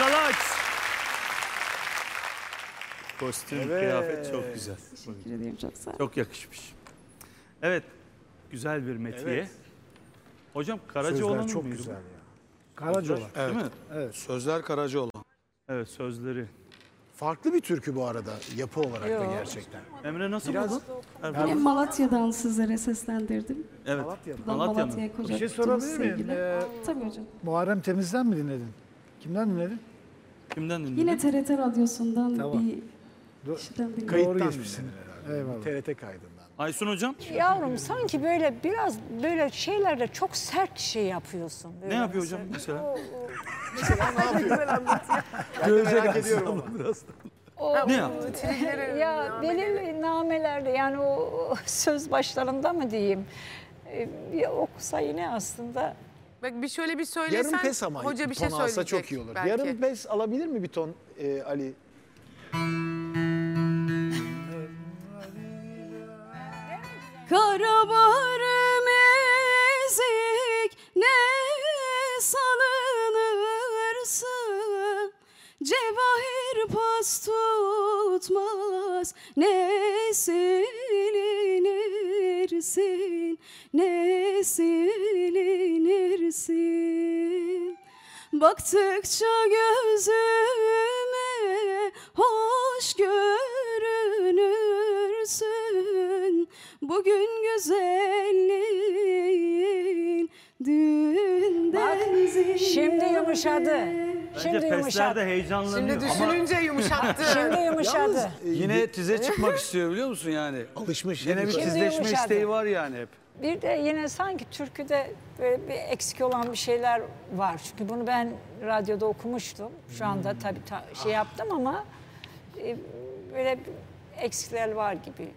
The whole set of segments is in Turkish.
Kalaç. Kostüm, evet. kıyafet çok güzel. Teşekkür ederim çok sağ ol. Çok yakışmış. Evet, güzel bir metiye. Evet. Hocam Karacaoğlan Sözler çok güzel ya. Karacaoğlan. Evet. Değil mi? Evet. Sözler Karacaoğlan. Evet, sözleri. Farklı bir türkü bu arada yapı olarak da Yo. gerçekten. Emre nasıl Biraz- buldun? Ben Malatya'dan sizlere seslendirdim. Evet. Malatya'dan. Buradan Malatya'nın. Malatya'ya Bir şey sorabilir miyim? Ee, Tabii hocam. Muharrem Temiz'den mi dinledin? Kimden dinledin? Kimden dinledin? Yine TRT Radyosu'ndan Tamam. bir Do- kişiden dinledim. Kayıttan Doğru geçmişsin. Eyvallah. TRT kaydından. Aysun hocam Yavrum sanki böyle biraz böyle şeylerde çok sert şey yapıyorsun. Böyle ne yapıyor hocam mesela? Merak ediyorum ama. O, Ne yaptı? ya belirli namelerde yani o söz başlarında mı diyeyim? e, Bir okusa yine aslında Bak bir şöyle bir söylesen Yarım pes ama hoca bir şey ton alsa söyleyecek çok iyi olur. belki. Yarım pes alabilir mi bir ton e, Ali? Kara tutmaz ne silinirsin ne silinirsin Baktıkça gözüme hoş görünürsün Bugün güzelliğin dünden ziyade. şimdi yumuşadı. Şimdi Bence heyecanlanıyor Şimdi ama düşününce yumuşattı. Şimdi yumuşadı. e, Yine tize çıkmak istiyor biliyor musun yani? Alışmış. Yine bir Şimdi tizleşme yumuşadı. isteği var yani hep. Bir de yine sanki türküde böyle bir eksik olan bir şeyler var. Çünkü bunu ben radyoda okumuştum. Şu anda tabii ta- şey yaptım ama e, böyle bir eksikler var gibi.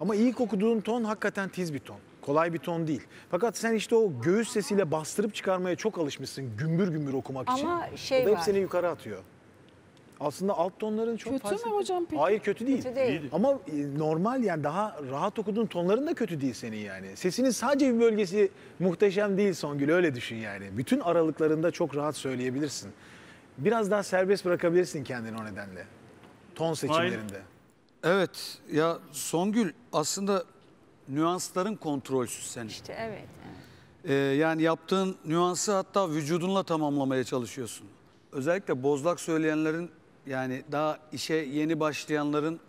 Ama ilk okuduğun ton hakikaten tiz bir ton. Kolay bir ton değil. Fakat sen işte o göğüs sesiyle bastırıp çıkarmaya çok alışmışsın gümbür gümbür okumak için. Ama şey o da hep var. seni yukarı atıyor. Aslında alt tonların çok Kötü mü hocam peki? Hayır kötü değil. Kötü değil. Ama e, normal yani daha rahat okuduğun tonların da kötü değil senin yani. Sesinin sadece bir bölgesi muhteşem değil Songül öyle düşün yani. Bütün aralıklarında çok rahat söyleyebilirsin. Biraz daha serbest bırakabilirsin kendini o nedenle. Ton seçimlerinde. Evet ya Songül aslında nüansların kontrolsüz senin. İşte evet. evet. Ee, yani yaptığın nüansı hatta vücudunla tamamlamaya çalışıyorsun. Özellikle bozlak söyleyenlerin yani daha işe yeni başlayanların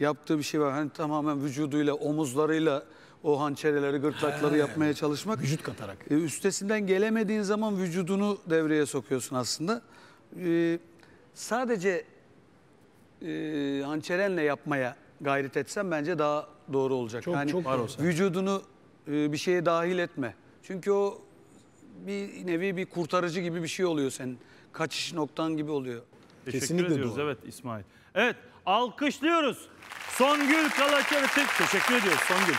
yaptığı bir şey var. Hani tamamen vücuduyla, omuzlarıyla o hançereleri, gırtlakları yapmaya çalışmak. Vücut katarak. E, üstesinden gelemediğin zaman vücudunu devreye sokuyorsun aslında. E, sadece e, hançerenle yapmaya gayret etsen bence daha doğru olacak. Çok- yani çok Var olsa. vücudunu e, bir şeye dahil etme. Çünkü o bir nevi bir kurtarıcı gibi bir şey oluyor senin. Kaçış noktan gibi oluyor. Teşekkür Kesinlikle ediyoruz doğru. evet İsmail. Evet alkışlıyoruz. Songül Kalaçalı Teşekkür ediyoruz Songül.